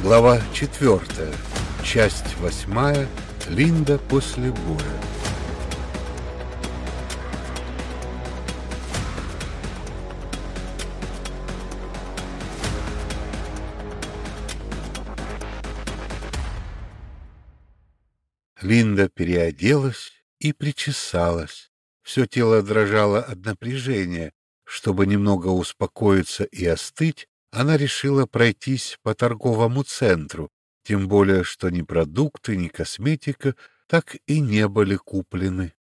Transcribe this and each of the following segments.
Глава 4. Часть 8. Линда после боя. Линда переоделась и причесалась. Все тело дрожало от напряжения. Чтобы немного успокоиться и остыть, она решила пройтись по торговому центру, тем более, что ни продукты, ни косметика так и не были куплены.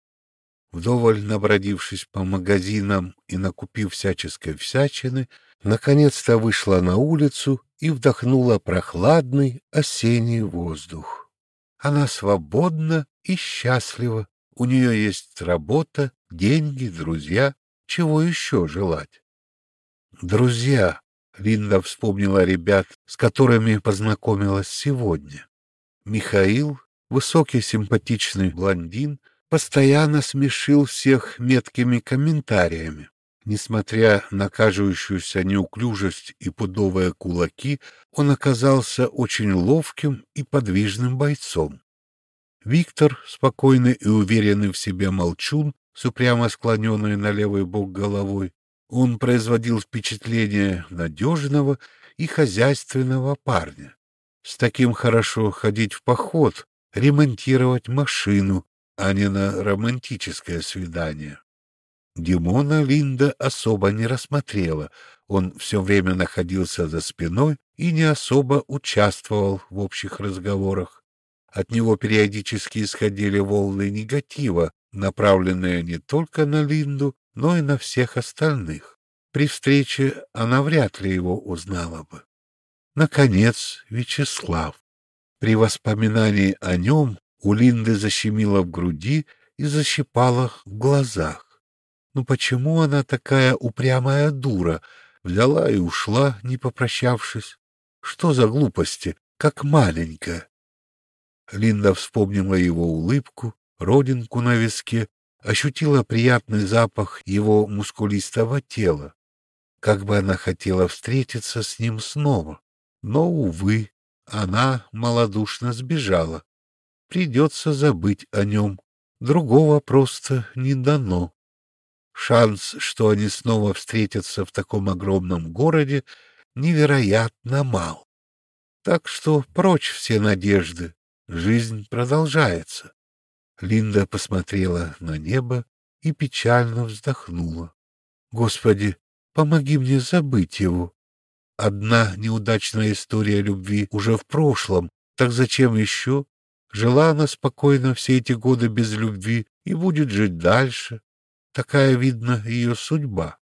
Вдоволь набродившись по магазинам и накупив всяческой всячины, наконец-то вышла на улицу и вдохнула прохладный осенний воздух. Она свободна и счастлива, у нее есть работа, деньги, друзья, чего еще желать? Друзья, Линда вспомнила ребят, с которыми познакомилась сегодня. Михаил, высокий симпатичный блондин, постоянно смешил всех меткими комментариями. Несмотря на кажущуюся неуклюжесть и пудовые кулаки, он оказался очень ловким и подвижным бойцом. Виктор, спокойный и уверенный в себе молчун, с упрямо склоненной на левый бок головой, он производил впечатление надежного и хозяйственного парня. С таким хорошо ходить в поход, ремонтировать машину, а не на романтическое свидание. Димона Линда особо не рассмотрела, он все время находился за спиной и не особо участвовал в общих разговорах. От него периодически исходили волны негатива, направленные не только на Линду, но и на всех остальных. При встрече она вряд ли его узнала бы. Наконец, Вячеслав. При воспоминании о нем у Линды защемило в груди и защипало в глазах. Ну почему она такая упрямая дура? Взяла и ушла, не попрощавшись. Что за глупости, как маленькая. Линда вспомнила его улыбку, родинку на виске, ощутила приятный запах его мускулистого тела. Как бы она хотела встретиться с ним снова, но, увы, она малодушно сбежала. Придется забыть о нем, другого просто не дано. Шанс, что они снова встретятся в таком огромном городе, невероятно мал. Так что прочь все надежды, жизнь продолжается. Линда посмотрела на небо и печально вздохнула. Господи, помоги мне забыть его. Одна неудачная история любви уже в прошлом, так зачем еще? Жила она спокойно все эти годы без любви и будет жить дальше. Такая, видно, ее судьба.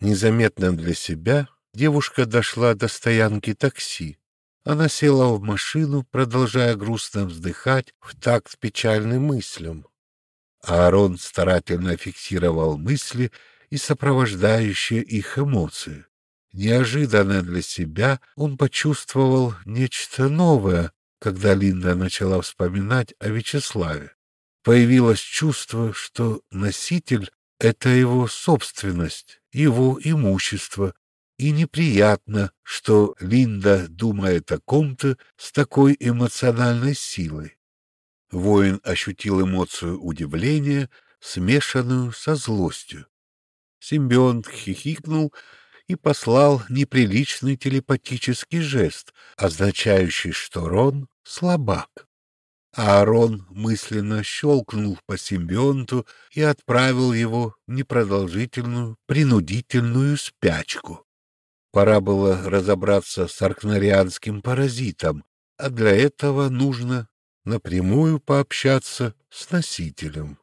Незаметно для себя девушка дошла до стоянки такси. Она села в машину, продолжая грустно вздыхать в такт печальным мыслям. Аарон старательно фиксировал мысли и сопровождающие их эмоции. Неожиданно для себя он почувствовал нечто новое, когда Линда начала вспоминать о Вячеславе. Появилось чувство, что носитель — это его собственность, его имущество, и неприятно, что Линда думает о ком-то с такой эмоциональной силой. Воин ощутил эмоцию удивления, смешанную со злостью. Симбионт хихикнул и послал неприличный телепатический жест, означающий, что Рон — слабак. А Аарон мысленно щелкнул по симбионту и отправил его в непродолжительную принудительную спячку. Пора было разобраться с аркнарианским паразитом, а для этого нужно напрямую пообщаться с носителем.